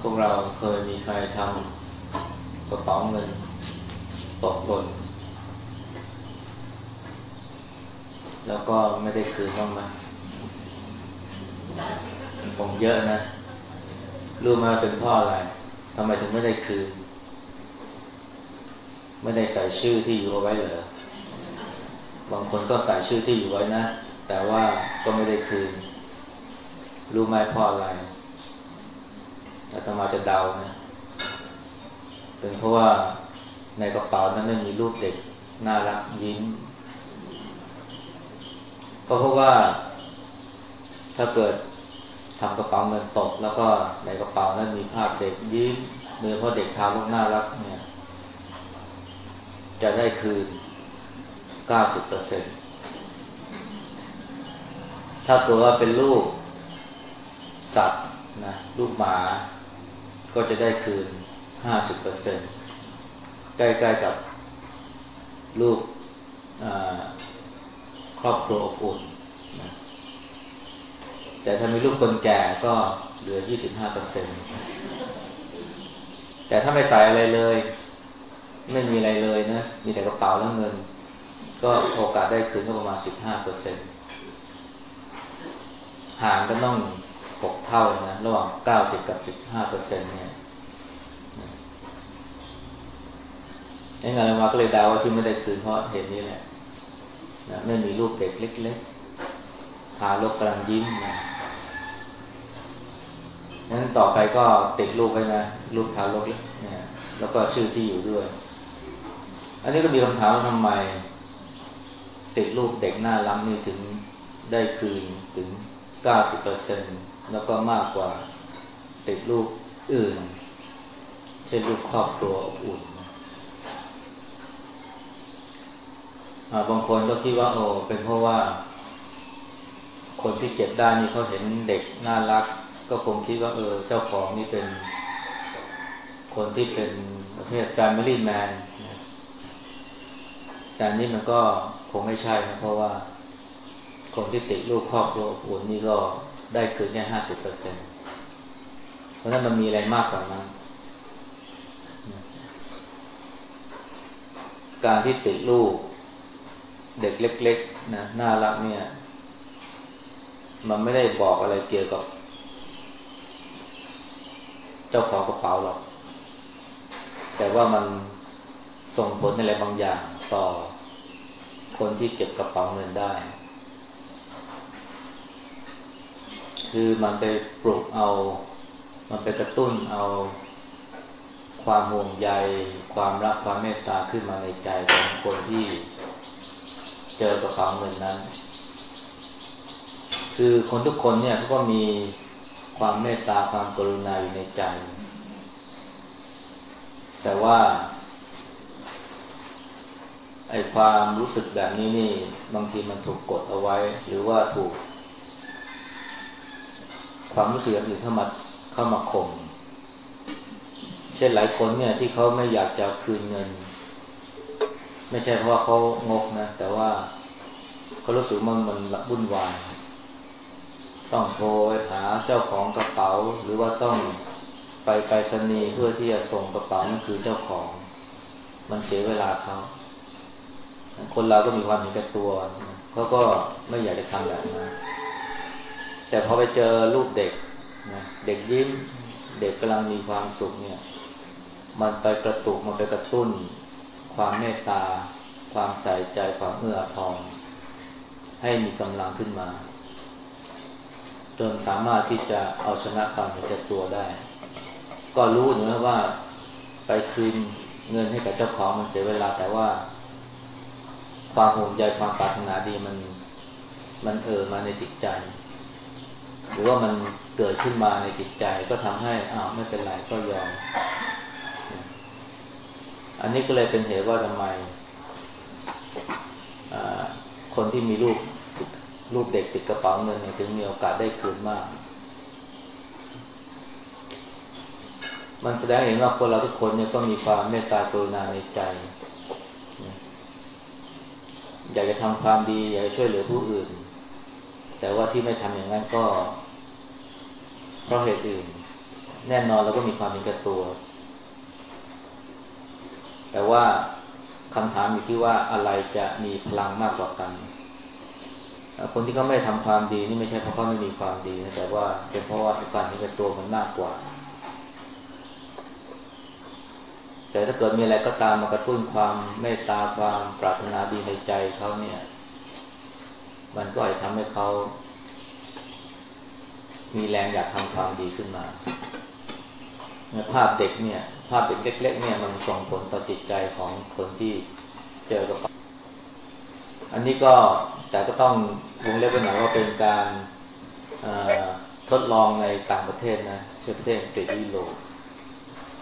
พวกเราเคยมีใครทำกระเป๋าเงินตกหล่นแล้วก็ไม่ได้คืนบ้างไหมผมเยอะนะรู้มาเป็นพ่ออะไรทำไมถึงไม่ได้คืน ไม่ได้ใส่ชื่อที่อยู่เอาไว้เหรอบางคนก็ใส่ชื่อที่อยู่ไว้นะ แต่ว่าก็ไม่ได้คืน รู้ไหมพ่ออะไร อาตมาจะเดานะเป็นเพราะว่าในกระเป๋านั้นไม่มีรูปเด็กน่ารักยิ้มก็เพราะว่า ถ้าเกิดทำกระเป๋าเงินตก แล้วก็ในกระเป๋านั้นมีภาพเด็กยิ้มโดยเฉพาะเด็กทารกน่ารักเนี่ย จะได้คืน 90%ถ้าตัวว่าเป็นลูกสัตว์นะลูกหมา ก็จะได้คืน 50%ใกล้ๆกับลูกครอบครัวอบอุ่นนะแต่ถ้ามีลูกคนแก่ก็เหลือ 25%แต่ถ้าไม่ใส่อะไรเลย ไม่มีอะไรเลยนะ มีแต่กระเป๋าแล้วเงิน ก็โอกาสได้คืนก็ประมาณ 15%ห่างก็ต้อง หกเท่านะ ระหว่างเก้าสิบกับสิบห้าเปอร์เซ็นเนี่ยยังไงมาก็เลยดาวว่าที่ไม่ได้คืนเพราะเหตุนี้แหละนะไม่มีลูกเด็กเล็กๆทารกกำลังยิ้มนะนั้นต่อไปก็ติดลูกไว้นะลูกทารกเล็กนะแล้วก็ชื่อที่อยู่ด้วย อันนี้ก็มีคำถามว่าทำไม ติดลูกเด็กหน้าล้ำนี่ถึงได้คืนถึงเก้าสิบเปอร์เซ็นต์ แล้วก็มากกว่าติดลูกอื่น เช่นลูกครอบครัวอบอุ่นบางคนก็คิดว่าโอ้เป็นเพราะว่า คนที่เก็บได้นี่เขาเห็นเด็กน่ารัก ก็คงคิดว่า เออ เจ้าของนี่เป็น คนที่เป็นประเภท family man แต่นี้มันก็คงไม่ใช่นะเพราะว่า คนที่ติดลูกครอบครัวอบอุ่นนี่ก็ ได้คืนแค่ห้าสิบเปอร์เซ็นเพราะนั้นมันมีอะไรมากกว่านั้น การที่ติดลูก เด็กเล็กๆนะน่ารักเนี่ย มันไม่ได้บอกอะไรเกี่ยวกับ เจ้าของกระเป๋าหรอก แต่ว่ามันส่งผลอะไรบางอย่างต่อคนที่เก็บกระเป๋าเงินได้ คือมันไปปลุกเอา มันไปกระตุ้นเอา ความห่วงใย ความรักความเมตตาขึ้นมาในใจของคนที่เจอกระเป๋าเงินนั้น คือคนทุกคนเนี่ยเขาก็มีความเมตตาความกรุณาอยู่ในใจ แต่ว่าไอ้ความรู้สึกแบบนี้นี่ บางทีมันถูกกดเอาไว้ หรือว่าถูก ความรู้สึกอื่นเข้ามาเข้ามาข่มเช่นหลายคนเนี่ยที่เขาไม่อยากจะคืนเงิน ไม่ใช่เพราะว่าเขางกนะ แต่ว่าเขารู้สึกมันมันวุ่นวายต้องโทรหาเจ้าของกระเป๋า หรือว่าต้องไปไปสนีเพื่อที่จะส่งกระเป๋านั่นคือเจ้าของ มันเสียเวลาเขาคนเราก็มีความเห็นแก่ตัวเขาก็ไม่อยากจะทำแบบนั้น แต่พอไปเจอลูกเด็กนะเด็กยิ้ม เด็กกำลังมีความสุขเนี่ย มันไปกระตุกมันไปกระตุ้น ความเมตตา ความใส่ใจความเอื้อทอง ให้มีกำลังขึ้นมา จนสามารถที่จะเอาชนะความเห็นแก่ตัวได้ ก็รู้อยู่แล้วว่าไปคืนเงินให้กับเจ้าของมันเสียเวลาแต่ว่า ความห่วงใยความปรารถนาดีมัน มันเออมาในจิตใจ หรือว่ามันเกิดขึ้นมาในจิตใจก็ทำให้อ้าวไม่เป็นไรก็ยอม อันนี้ก็เลยเป็นเหตุว่าทำไม คนที่มีลูกลูกเด็กติดกระเป๋าเงินถึงมีโอกาสได้คืนมาก มันแสดงเห็นว่าคนเราทุกคนเนี่ยก็มีความเมตตากรุณาในใจ อยากจะทำความดี อยากจะช่วยเหลือผู้อื่น แต่ว่าที่ไม่ทำอย่างนั้นก็ เพราะเหตุอื่น แน่นอนเราก็มีความเห็นแก่ตัว แต่ว่าคำถามอยู่ที่ว่าอะไรจะมีพลังมากกว่ากัน คนที่เขาไม่ทำความดีนี่ไม่ใช่เพราะเขาไม่มีความดีนะแต่ว่าเป็นเพราะว่าความเห็นแก่ตัวมันมากกว่า แต่ถ้าเกิดมีอะไรก็ตามมากระตุ้นความเมตตาความปรารถนาดีในใจเขาเนี่ย มันก็อาจทำให้เขา มีแรงอยากทำความดีขึ้นมาภาพเด็กเนี่ย ภาพเด็กเล็กๆเนี่ยมันส่งผลต่อจิตใจของคนที่เจอกับอันนี้ก็แต่ก็ต้องวงเล็บไปหน่อยว่าเป็นการทดลองในต่างประเทศนะเช่นประเทศอังกฤษยุโรป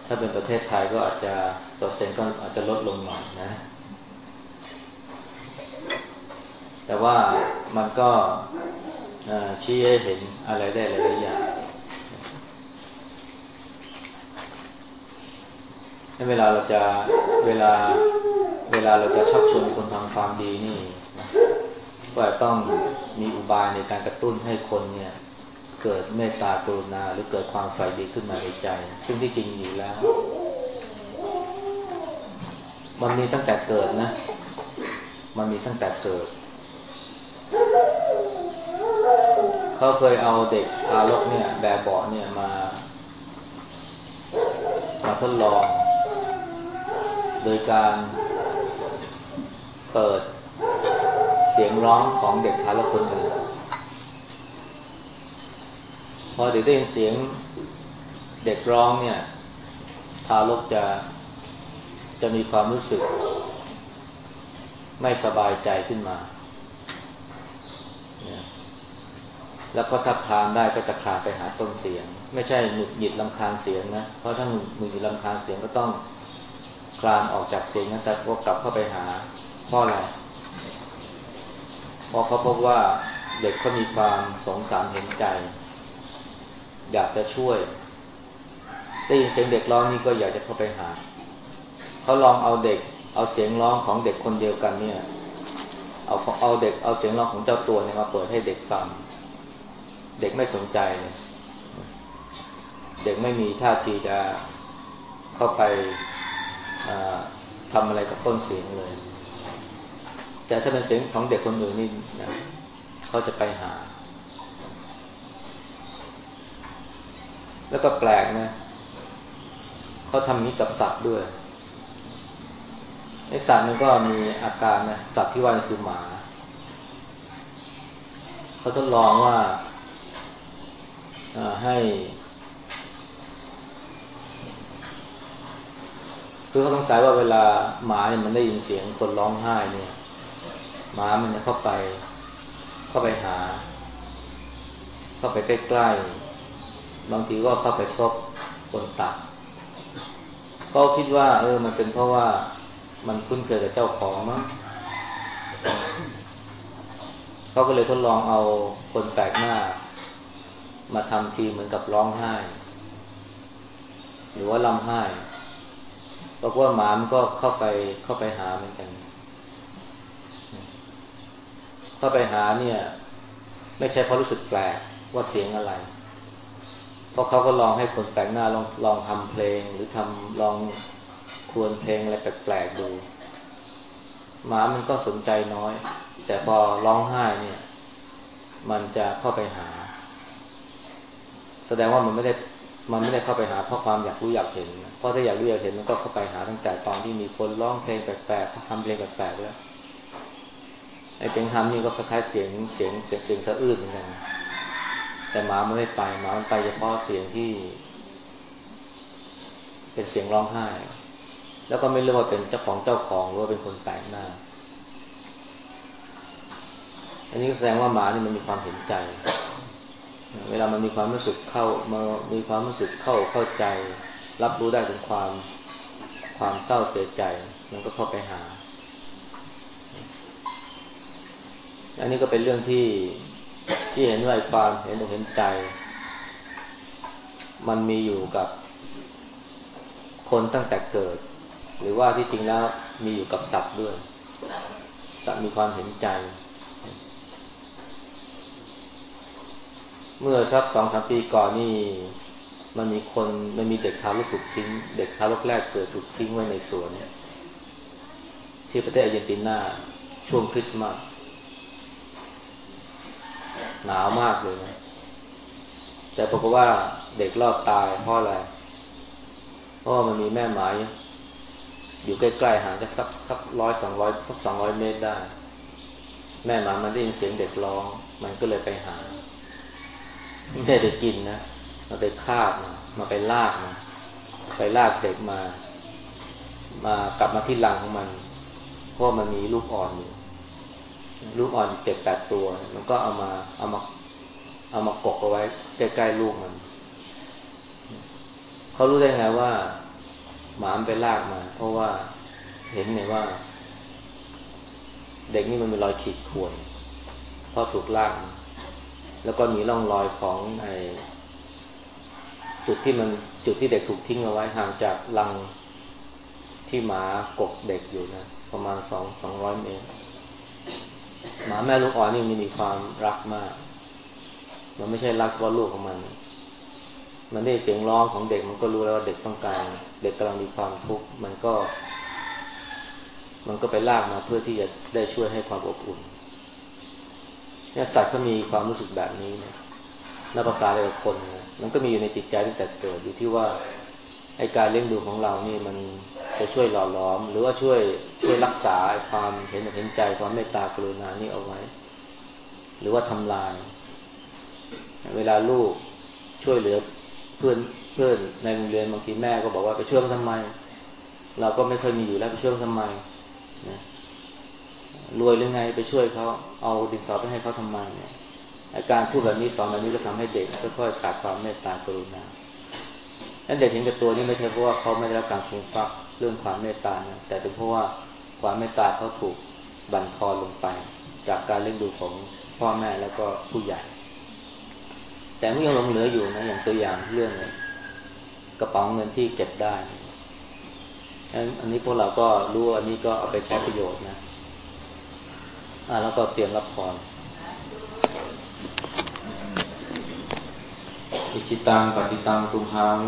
ถ้าเป็นประเทศไทยก็อาจจะเปอร์เซ็นต์ก็อาจจะลดลงหน่อยนะ แต่ว่ามันก็ชี้ให้เห็นอะไรได้หลายอย่างเวลาเราจะเวลาเวลาเราจะชักชวนคนทำความดีนี่ก็ต้องมีอุบายในการกระตุ้นให้คนเนี่ย เกิดเมตตากรุณาหรือเกิดความใฝ่ดีขึ้นมาในใจ ซึ่งที่จริงอยู่แล้ว มันมีตั้งแต่เกิดนะ มันมีตั้งแต่เกิด เขาเคยเอาเด็กทารกเนี่ยแบบเบาเนี่ยมา มาทดลอง โดยการเปิดเสียงร้องของเด็กทารกคนหนึ่งพอเด็กได้ยินเสียงเด็กร้องเนี่ยทารกจะจะมีความรู้สึก ไม่สบายใจขึ้นมา แล้วก็ทับทานได้ก็จะคลานไปหาต้นเสียง ไม่ใช่หงุดหงิดลำคาญเสียงนะเพราะถ้าหงุดหงิดลำคาญเสียงก็ต้องคลานออกจากเสียงนั้นแต่ก็กลับเข้าไปหาเพ่ออะไรเพราะเขาพบว่าเด็กเขามีความสงสารเห็นใจ อยากจะช่วยได้ยินเสียงเด็กร้องนี่ก็อยากจะเข้าไปหาเขาลองเอาเด็กเอาเสียงร้องของเด็กคนเดียวกันเนี่ย เอาเอาเด็กเอาเสียงร้องของเจ้าตัวเนี่ยมาเปิดให้เด็กฟัง เด็กไม่สนใจเลยเด็กไม่มีท่าทีจะเข้าไปทำอะไรกับต้นเสียงเลย แต่ถ้าเป็นเสียงของเด็กคนอื่นนี่นะเขาจะไปหา แล้วก็แปลกนะเขาทำนี้กับสัตว์ด้วยไอสัตว์มันก็มีอาการนะสัตว์ที่ว่าคือหมา เขาทดลองว่า ให้คือเขาสงสัยว่าเวลาหมาเนี่ยมันได้ยินเสียงคนร้องไห้เนี่ย หมามันจะเข้าไป เข้าไปหา เข้าไปใกล้ๆ บางทีก็เข้าไปซบบนตักก็คิดว่า เออ มันเป็นเพราะว่ามันคุ้นเคยกับเจ้าของมั้งเขาก็เลยทดลองเอาคนแปลกหน้า มาทำทีเหมือนกับร้องไห้ หรือว่าลำไห้บอกว่าหมามันก็เข้าไปเข้าไปหาเหมือนกัน เข้าไปหาเนี่ย ไม่ใช่เพราะรู้สึกแปลกว่าเสียงอะไร เพราะเขาก็ลองให้คนแปลกหน้าลองลองทำเพลง หรือทำลองควรเพลงอะไรแปลกๆดู หมามันก็สนใจน้อย แต่พอร้องไห้เนี่ย มันจะเข้าไปหา แสดงว่ามันไม่ได้มันไม่ได้เข้าไปหาเพราะความอยากรู้อยากเห็นเพราะถ้าอยากรู้อยากเห็นมันก็เข้าไปหาตั้งแต่ตอนที่มีคนร้องเพลงแปลกๆทำเพลงแปลกๆแล้วไอ้เสียงทำนี่ก็คล้ายๆเสียงเสียงเสียงเสียงสะอื้นเหมือนกันแต่หมามันไม่ไปหมามันไปเฉพาะเสียงที่ เป็นเสียงร้องไห้ แล้วก็ไม่รียกว่าเป็นเจ้าของเจ้าของหรือว่าเป็นคนแปลกหน้า อันนี้ก็แสดงว่าหมานี่มันมีความเห็นใจ เวลามันมีความรู้สึกเข้ามามีความรู้สึกเข้าเข้าใจ รับรู้ได้ถึงความความเศร้าเสียใจ มันก็เข้าไปหา อันนี้ก็เป็นเรื่องที่ที่เห็นว่าความเห็นอกเห็นใจ มันมีอยู่กับคนตั้งแต่เกิด หรือว่าที่จริงแล้วมีอยู่กับสัตว์ด้วย สัตว์มีความเห็นใจ เมื่อสักสองสามปีก่อนนี่มันมีคนมันมีเด็กทารกถูกทิ้ง เด็กทารกแรกเกิดถูกทิ้งไว้ในสวนเนี่ยที่ประเทศอาร์เจนตินาช่วงคริสต์มาสหนาวมากเลยนะแต่ปรากฏว่าเด็กรอดตายเพราะอะไรเพราะมันมีแม่หมาอยู่ใกล้ๆห่างจากสักสักร้อยสองร้อยสักสองร้อยเมตรได้ แม่หมามันได้ยินเสียงเด็กร้อง มันก็เลยไปหา ไม่ได้ไปกินนะมาไปคาบมามาไปลากมาไปลากเด็กมา มากลับมาที่รังของมัน เพราะมันมีลูกอ่อนอยู่ลูกอ่อนเจ็ดแปดตัว มันก็เอามาเอามาเอามากกเอาไว้ใกล้ๆลูกมันเขารู้ได้ไงว่า หมามันไปลากมา เพราะว่าเห็นไงว่า เด็กนี่มันมีรอยขีดข่วนเพราะถูกลากมา แล้วก็มีร่องรอยของไอจุดที่มันจุดที่เด็กถูกทิ้งเอาไว้ห่างจากรังที่หมากกเด็กอยู่นะ ประมาณสองสองร้อยเมตรหมาแม่ลูกอ่อนนี่มันมีความรักมาก มันไม่ใช่รักเฉพาะลูกของมัน มันได้เสียงร้องของเด็กมันก็รู้แล้วว่าเด็กต้องการ เด็กกำลังมีความทุกข์มันก็ มันก็ไปลากมาเพื่อที่จะได้ช่วยให้ความอบอุ่น เนี่ยสัตว์ก็มีความรู้สึกแบบนี้นะนับภาษาเดียกับคนนะมันก็มีอยู่ในจิตใจตั้งแต่เกิดอยู่ที่ว่าไอการเลี้ยงดูของเรานี่มันจะช่วยหล่อหลอม หรือว่าช่วยช่วยรักษาความเห็นเห็นใจความเมตตากรุณานี่เอาไว้ หรือว่าทำลาย เวลาลูกช่วยเหลือเพื่อนเพื่อนในโรงเรียนบางทีแม่ก็บอกว่าไปช่วยเขาทำไม เราก็ไม่เคยมีอยู่แล้วไปช่วยเขาทำไมนะ รวยหรือไงไปช่วยเขาเอาดินสอไปให้เขาทำไมเนี่ยการพูดแบบนี้สอนแบบนี้ก็ทำให้เด็กค่อยๆขาดความเมตตากรุณานั้นเด็กเห็นกับตัวนี้ไม่ใช่เพราะว่าเขาไม่ได้รับการฟูมฟักเรื่องความเมตตานะแต่เป็นเพราะว่าความเมตตาเขาถูกบั่นทอนลงไป จากการเลี้ยงดูของพ่อแม่แล้วก็ผู้ใหญ่ แต่ไม่ยังหลงเหลืออยู่นะอย่างตัวอย่างเรื่องกระเป๋าเงินที่เก็บได้ อันนี้พวกเราก็รู้อันนี้ก็เอาไปใช้ประโยชน์นะ อ่าแล้วก็เตรียมรับพรอิชิตังปฏิตังตุมหัง